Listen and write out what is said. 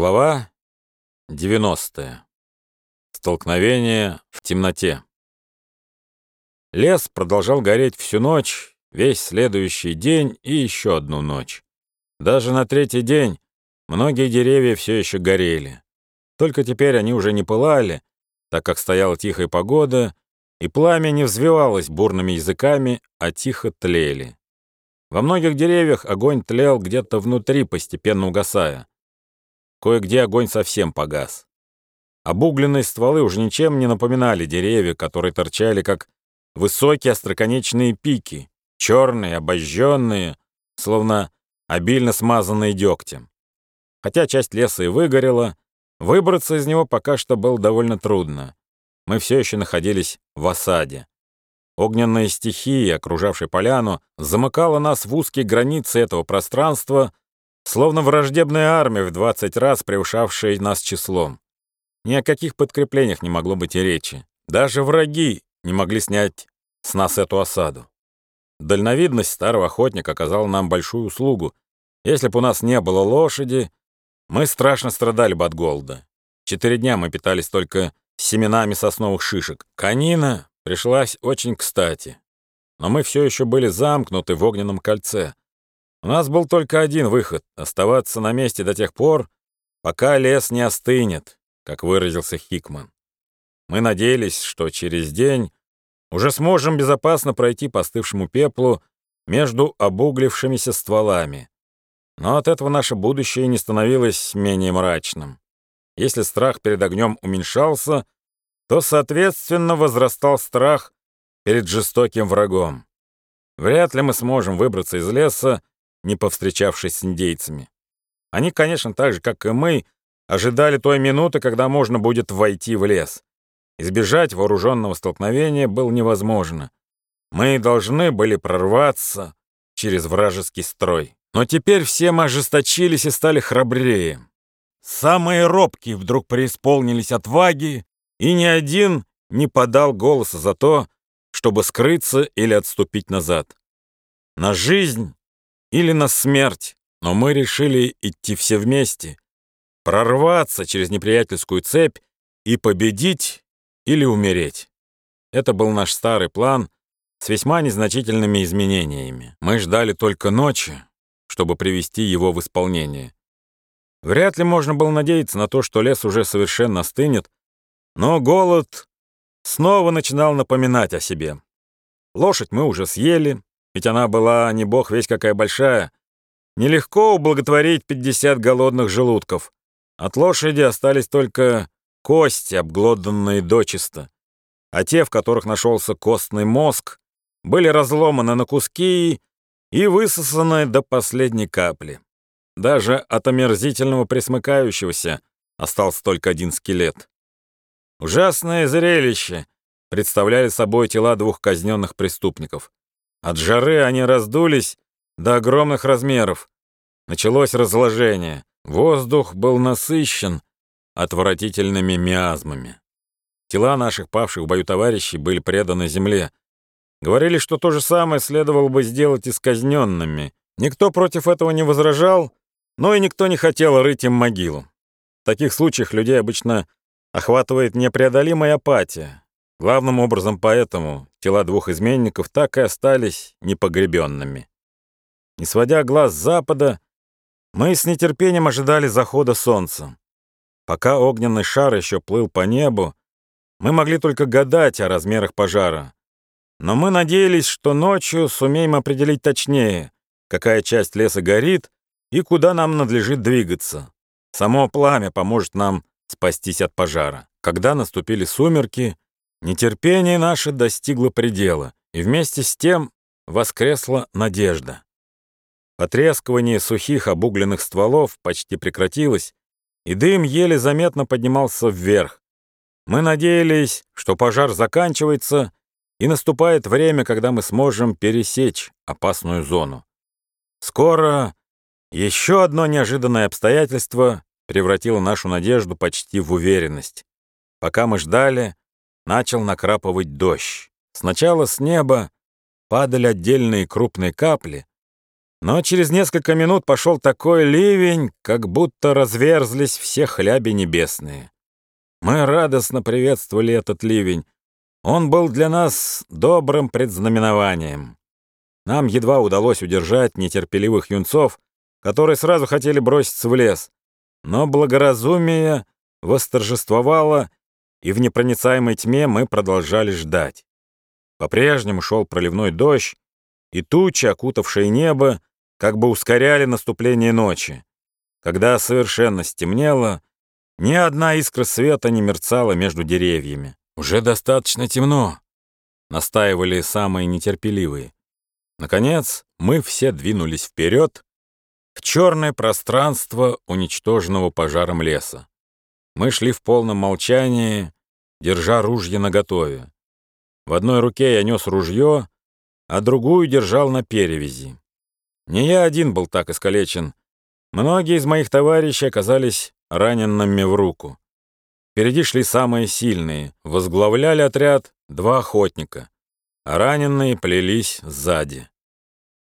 Глава 90. Столкновение в темноте. Лес продолжал гореть всю ночь, весь следующий день и еще одну ночь. Даже на третий день многие деревья все еще горели. Только теперь они уже не пылали, так как стояла тихая погода, и пламя не взвивалось бурными языками, а тихо тлели. Во многих деревьях огонь тлел где-то внутри, постепенно угасая. Кое-где огонь совсем погас. Обугленные стволы уже ничем не напоминали деревья, которые торчали, как высокие остроконечные пики, черные, обожженные, словно обильно смазанные дегтем. Хотя часть леса и выгорела, выбраться из него пока что было довольно трудно. Мы все еще находились в осаде. Огненная стихия, окружавшая поляну, замыкала нас в узкие границы этого пространства, Словно враждебная армия в 20 раз превышавшая нас числом. Ни о каких подкреплениях не могло быть и речи. Даже враги не могли снять с нас эту осаду. Дальновидность старого охотника оказала нам большую услугу. Если бы у нас не было лошади, мы страшно страдали бы от голода. Четыре дня мы питались только семенами сосновых шишек. Канина пришлась очень кстати. Но мы все еще были замкнуты в огненном кольце. У нас был только один выход — оставаться на месте до тех пор, пока лес не остынет, как выразился Хикман. Мы надеялись, что через день уже сможем безопасно пройти по остывшему пеплу между обуглившимися стволами. Но от этого наше будущее не становилось менее мрачным. Если страх перед огнем уменьшался, то, соответственно, возрастал страх перед жестоким врагом. Вряд ли мы сможем выбраться из леса, не повстречавшись с индейцами. Они, конечно, так же, как и мы, ожидали той минуты, когда можно будет войти в лес. Избежать вооруженного столкновения было невозможно. Мы должны были прорваться через вражеский строй. Но теперь все мы ожесточились и стали храбрее. Самые робкие вдруг преисполнились отваги, и ни один не подал голоса за то, чтобы скрыться или отступить назад. На жизнь или на смерть, но мы решили идти все вместе, прорваться через неприятельскую цепь и победить или умереть. Это был наш старый план с весьма незначительными изменениями. Мы ждали только ночи, чтобы привести его в исполнение. Вряд ли можно было надеяться на то, что лес уже совершенно остынет, но голод снова начинал напоминать о себе. Лошадь мы уже съели, ведь она была не бог весь какая большая. Нелегко ублаготворить 50 голодных желудков. От лошади остались только кости, обглоданные дочисто. А те, в которых нашелся костный мозг, были разломаны на куски и высосаны до последней капли. Даже от омерзительного присмыкающегося остался только один скелет. Ужасное зрелище представляли собой тела двух казненных преступников. От жары они раздулись до огромных размеров. Началось разложение. Воздух был насыщен отвратительными миазмами. Тела наших павших в бою товарищей были преданы земле. Говорили, что то же самое следовало бы сделать и с казненными. Никто против этого не возражал, но и никто не хотел рыть им могилу. В таких случаях людей обычно охватывает непреодолимая апатия. Главным образом поэтому тела двух изменников так и остались непогребенными. Не сводя глаз с запада, мы с нетерпением ожидали захода солнца. Пока огненный шар еще плыл по небу, мы могли только гадать о размерах пожара. Но мы надеялись, что ночью сумеем определить точнее, какая часть леса горит и куда нам надлежит двигаться. Само пламя поможет нам спастись от пожара. Когда наступили сумерки, Нетерпение наше достигло предела, и вместе с тем воскресла надежда. Потрескивание сухих обугленных стволов почти прекратилось, и дым еле заметно поднимался вверх. Мы надеялись, что пожар заканчивается, и наступает время, когда мы сможем пересечь опасную зону. Скоро еще одно неожиданное обстоятельство превратило нашу надежду почти в уверенность. Пока мы ждали, начал накрапывать дождь. Сначала с неба падали отдельные крупные капли, Но через несколько минут пошел такой ливень, как будто разверзлись все хляби небесные. Мы радостно приветствовали этот ливень. Он был для нас добрым предзнаменованием. Нам едва удалось удержать нетерпеливых юнцов, которые сразу хотели броситься в лес. Но благоразумие восторжествовало, и в непроницаемой тьме мы продолжали ждать. По-прежнему шел проливной дождь, и тучи, окутавшие небо, как бы ускоряли наступление ночи. Когда совершенно стемнело, ни одна искра света не мерцала между деревьями. «Уже достаточно темно», — настаивали самые нетерпеливые. Наконец, мы все двинулись вперед в черное пространство уничтоженного пожаром леса. Мы шли в полном молчании, держа ружье наготове. В одной руке я нес ружье, а другую держал на перевязи. Не я один был так искалечен. Многие из моих товарищей оказались раненными в руку. Впереди шли самые сильные, возглавляли отряд два охотника, а раненые плелись сзади.